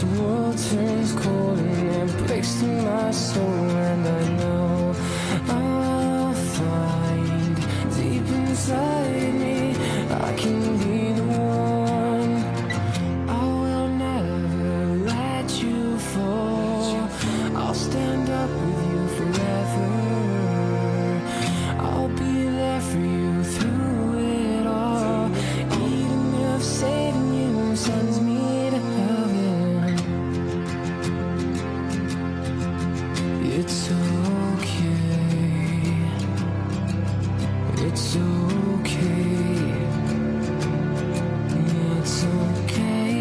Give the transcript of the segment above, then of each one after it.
This world turns cold and it breaks through my soul And I know I'll find deep inside me I can be the one. I will never let you fall. I'll stand up with you It's okay. It's okay. It's okay.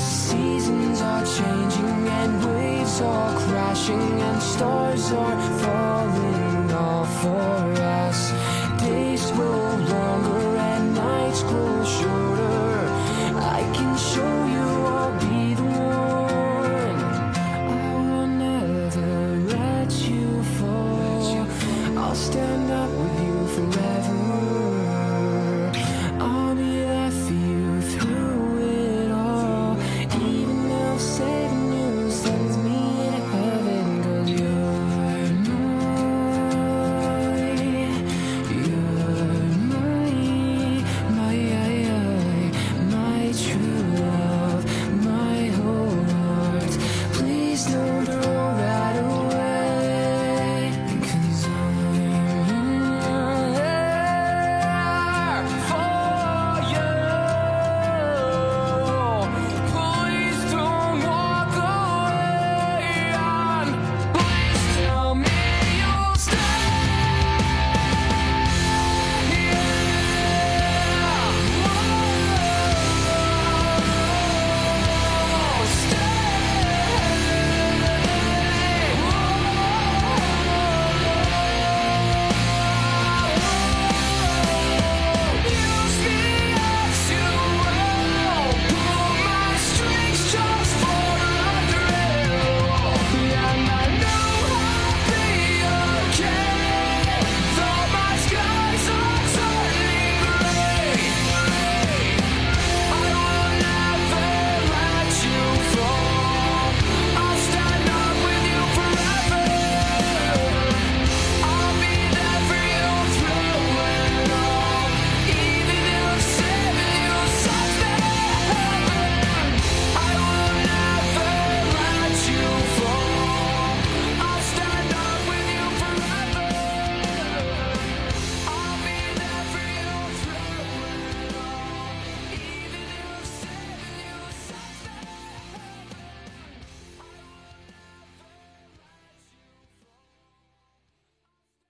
Seasons are changing and waves are crashing and stars are falling off. I'll stand up with you forever.